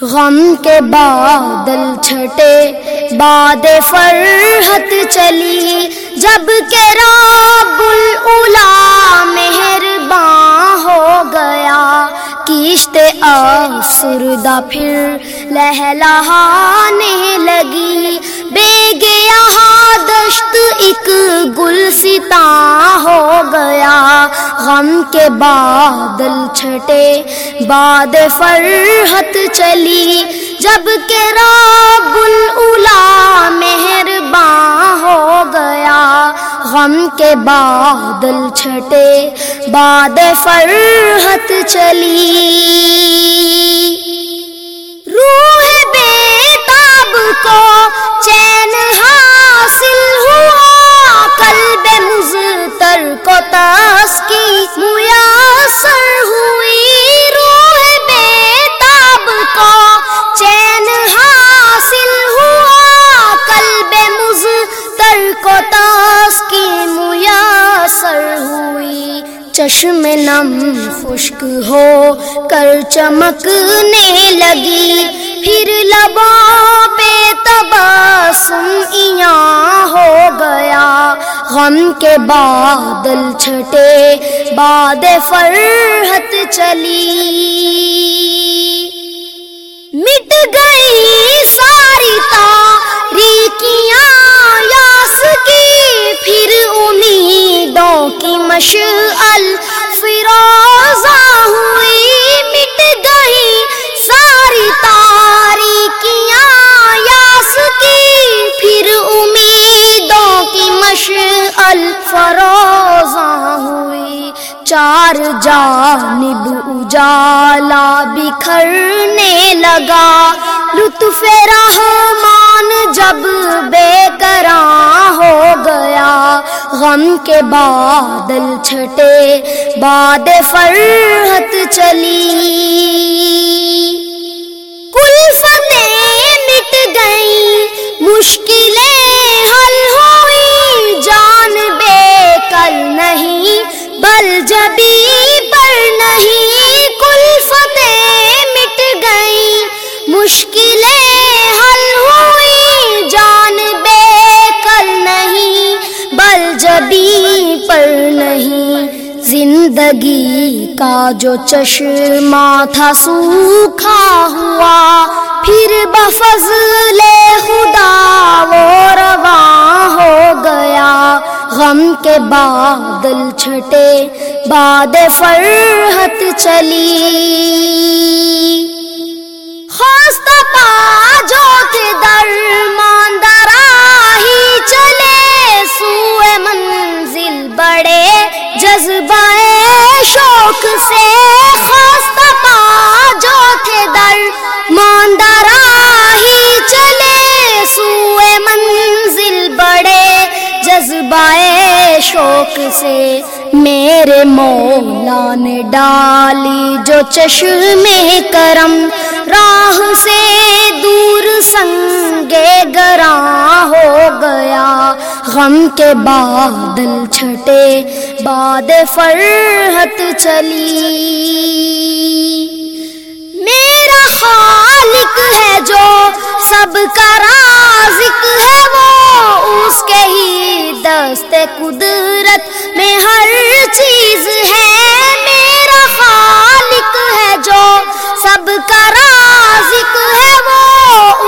غم کے بادل چھٹے، باد فرحت چلی۔ جبکہ رب الا مہرباں ہو گیا، کشت آسردہ پھر لہلہانے لگی۔ بے گیا دشت غم کے بادل چھٹے، باد فرحت چلی۔ جبکہ رب الا مہرباں ہو گیا، غم کے بادل چھٹے، باد فرحت چلی۔ چشم نم خشک ہو، کر چمکنے لگی۔ پھر لبوں پہ تبسم ایاں ہو گیا۔ غم کے بادل چھٹے، باد فرحت چلی۔ مٹ گئی ساری تاریکیاں، یاس کی پھر امیدوں کی مشعل مشعل ہوئی چار جانب اجالا بکھرنے لگا۔ لطف رحمان جب بے کراں ہو گیا۔ غم کے بادل چھٹے، باد فرحت چلی۔ کل فتح مٹ گئی زندگی کا جو چشمہ تھا سوکھا ہوا، پھر بفضل خدا وہ رواں ہو گیا۔ غم کے بادل چھٹے، باد فرحت چلی۔ خواستہ شوق سے خواستہ پا جو تھے در ماندراہی چلے سوئے منزل بڑے جذبہ شوق سے میرے مولا نے ڈالی جو چشم کرم راہ سے دور سنگے گراں ہو گیا غم کے بادل چھٹے باد فرحت چلی۔ میرا خالق ہے جو سب کا رازق ہے، وہ اس کے ہی دست قدرت میں ہر چیز ہے۔ میرا خالق ہے جو سب کا رازق ہے، وہ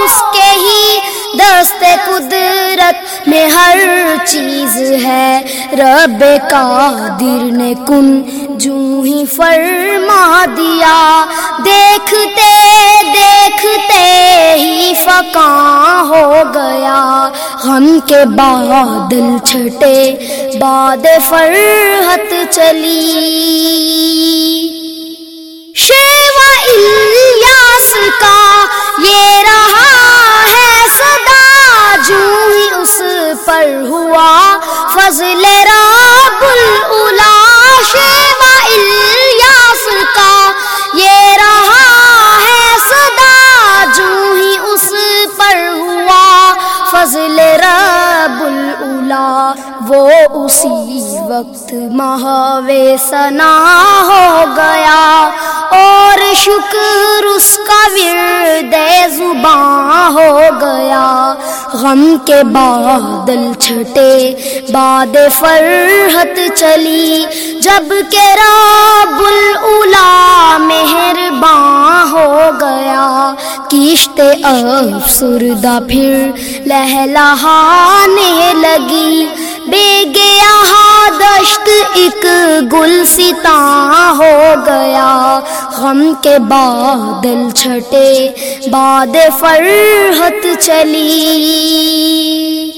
اس کے ہی دست قدرت میں ہر چیز ہے۔ رب قادر نے کن جو ہی فرما دیا۔ دیکھتے دیکھتے ہی فکاں ہو گیا۔ غم کے بادل چھٹے، باد فرحت چلی۔ پر ہوا فضل رب الا شیوا الیاس کا۔ یہ رہا ہے صدا جو ہی اس پر ہوا۔ فضل رب الا وہ اسی وقت محاوے سنا ہو گیا اور شکر اس کا ورد زباں ہو گیا۔ غم کے بادل چھٹے، باد فرحت چلی۔ جبکہ راب الا مہرباں ہو گیا۔ کشت افسردہ پھر لہلانے لگی۔ بے گیا دشت ایک گل ستا ہو گیا۔ غم کے بادل چھٹے، باد فرحت چلی۔